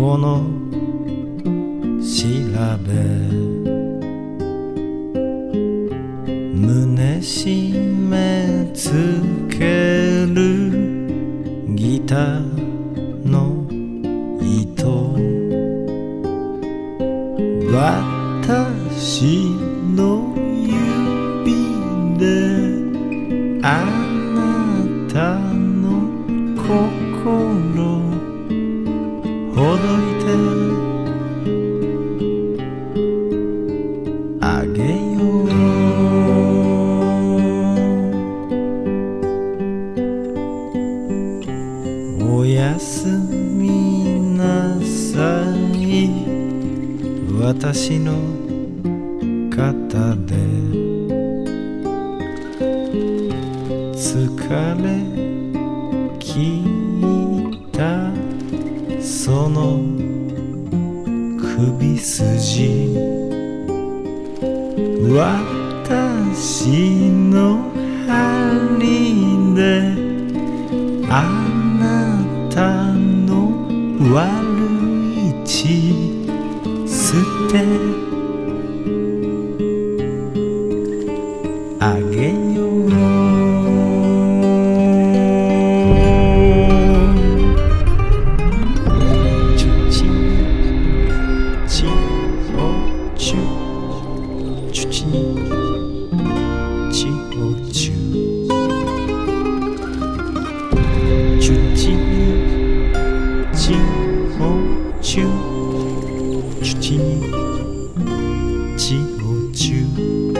この調べ。胸締めつけるギターの糸。私の指であやすみなさい。私の肩で。疲れ切ったその首筋。私の針で。あ悪い血捨てあげようチュチチオチュチュチチオチュ チオチュ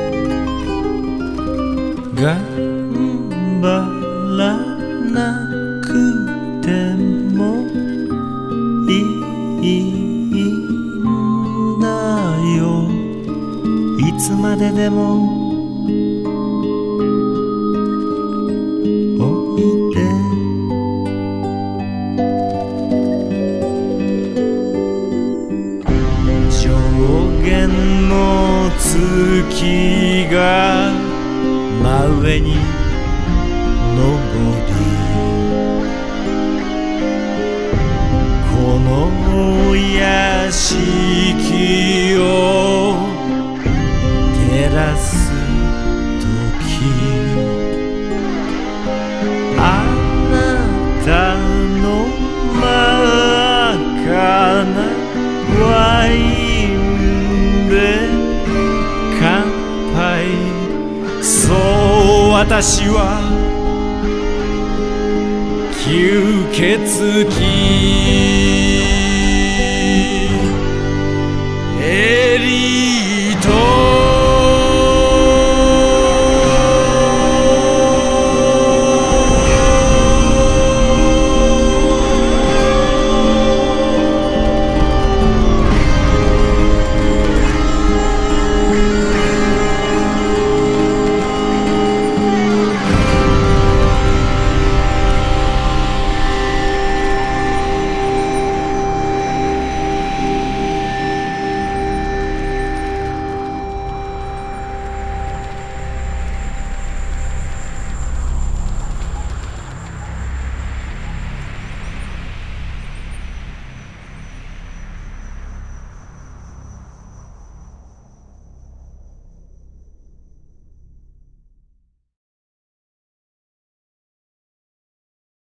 頑張らなくてもいいんだよ。いつまででもおいで上限の月が真上に昇りこの屋敷私は吸血鬼。